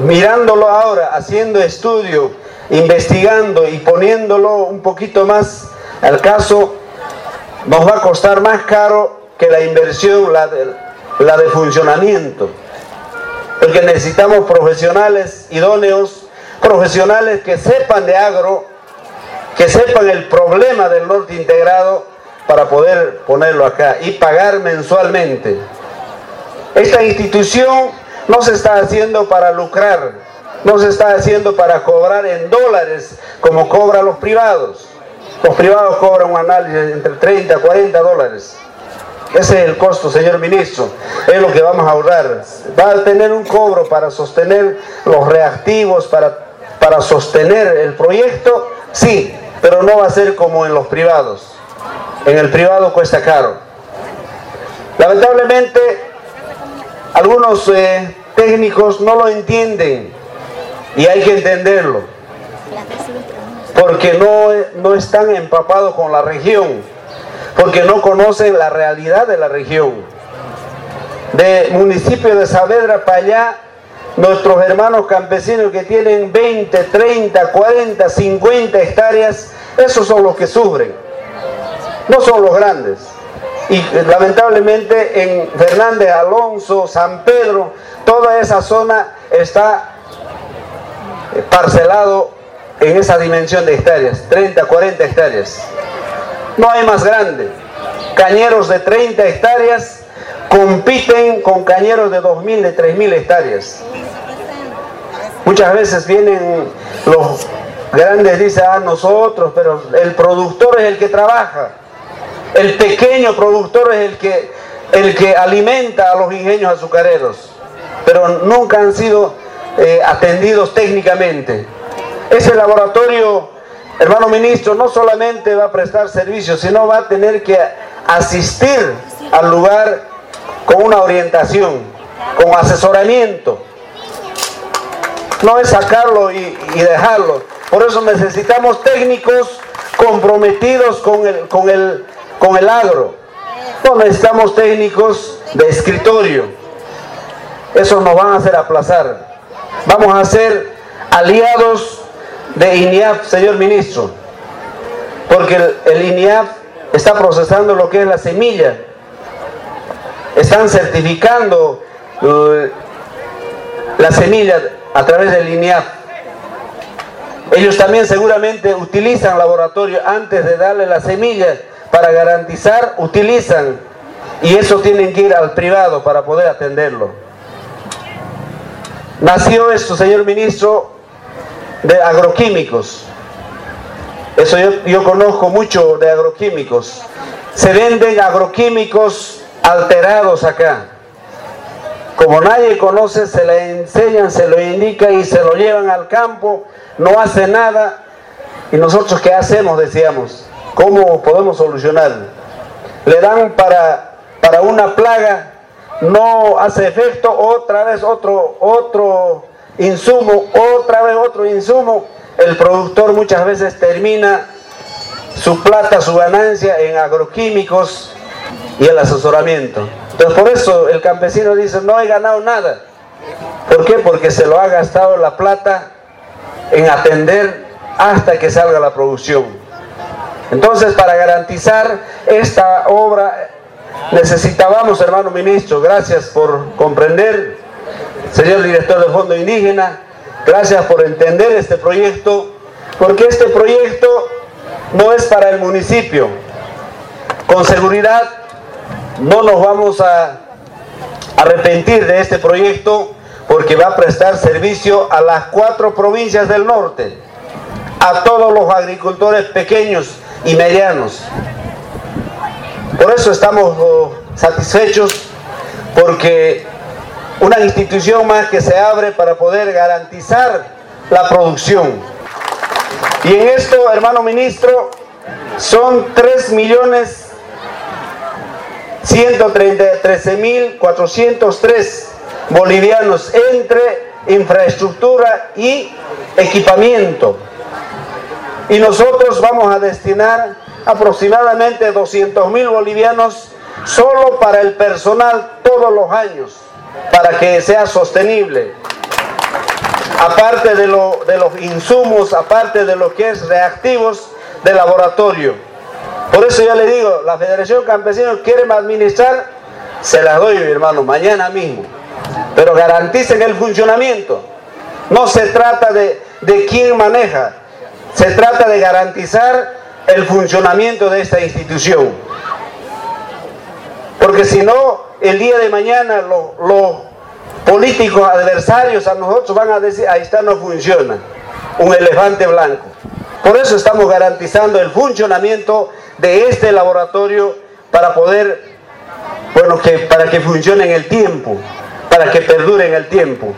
mirándolo ahora, haciendo estudio, investigando y poniéndolo un poquito más al caso, nos va a costar más caro que la inversión, la de, la de funcionamiento. Porque necesitamos profesionales idóneos, profesionales que sepan de agro, que sepan el problema del norte integrado para poder ponerlo acá y pagar mensualmente. Esta institución no se está haciendo para lucrar, no se está haciendo para cobrar en dólares como cobran los privados. Los privados cobran un análisis entre 30 y 40 dólares. Ese es el costo, señor ministro. Es lo que vamos a ahorrar. Va a tener un cobro para sostener los reactivos, para, para sostener el proyecto, sí, pero no va a ser como en los privados. En el privado cuesta caro. Lamentablemente, algunos eh, técnicos no lo entienden y hay que entenderlo porque no, no están empapados con la región, porque no conocen la realidad de la región. De municipio de Saavedra para allá, nuestros hermanos campesinos que tienen 20, 30, 40, 50 hectáreas, esos son los que sufren, no son los grandes. Y lamentablemente en Fernández, Alonso, San Pedro, toda esa zona está parcelado en esa dimensión de hectáreas, 30, 40 hectáreas. No hay más grande. Cañeros de 30 hectáreas compiten con cañeros de 2.000, de 3.000 hectáreas. Muchas veces vienen los grandes, dicen, a ah, nosotros, pero el productor es el que trabaja. El pequeño productor es el que, el que alimenta a los ingenios azucareros, pero nunca han sido eh, atendidos técnicamente. Ese laboratorio, hermano ministro, no solamente va a prestar servicios, sino va a tener que asistir al lugar con una orientación, con asesoramiento. No es sacarlo y, dejarlo. Por eso necesitamos técnicos comprometidos con el, con el, con el agro. No necesitamos técnicos de escritorio. Eso nos van a hacer aplazar. Vamos a ser aliados de INIAF, señor ministro, porque el, INIAF está procesando lo que es la semilla, están certificando eh, la semilla a través del INIAF. Ellos también seguramente utilizan laboratorio antes de darle la semilla para garantizar, utilizan y eso tienen que ir al privado para poder atenderlo. Nació esto, señor ministro, de agroquímicos. Eso yo, conozco mucho de agroquímicos. Se venden agroquímicos alterados acá. Como nadie conoce, se le enseñan, se lo indica y se lo llevan al campo, no hace nada. ¿Y nosotros qué hacemos? Decíamos. ¿Cómo podemos solucionar? Le dan para, para una plaga, no hace efecto, otra vez otro, otro insumo, otra vez otro insumo, el productor muchas veces termina su plata, su ganancia en agroquímicos y el asesoramiento. Entonces por eso el campesino dice, no he ganado nada. ¿Por qué? Porque se lo ha gastado la plata en atender hasta que salga la producción. Entonces para garantizar esta obra necesitábamos, hermano ministro, gracias por comprender señor director del Fondo Indígena, gracias por entender este proyecto, porque este proyecto no es para el municipio. Con seguridad no nos vamos a arrepentir de este proyecto porque va a prestar servicio a las cuatro provincias del norte, a todos los agricultores pequeños y medianos. Por eso estamos oh, satisfechos porque una institución más que se abre para poder garantizar la producción. Y en esto, hermano ministro, son 3 millones 133 mil 403 bolivianos entre infraestructura y equipamiento. Y nosotros vamos a destinar aproximadamente 200 mil bolivianos solo para el personal todos los años para que sea sostenible. aparte de, lo, de los insumos, aparte de lo que es reactivos de laboratorio. Por eso yo le digo, la Federación Campesina quiere administrar, se las doy, mi hermano, mañana mismo. Pero garanticen el funcionamiento. No se trata de quién maneja, se trata de garantizar el funcionamiento de esta institución. Porque si no, el día de mañana los políticos adversarios a nosotros van a decir, ahí está, no funciona. Un elefante blanco. Por eso estamos garantizando el funcionamiento de este laboratorio para poder, bueno, que, para que funcione en el tiempo, para que perdure en el tiempo.